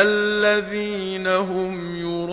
الذين هم يرى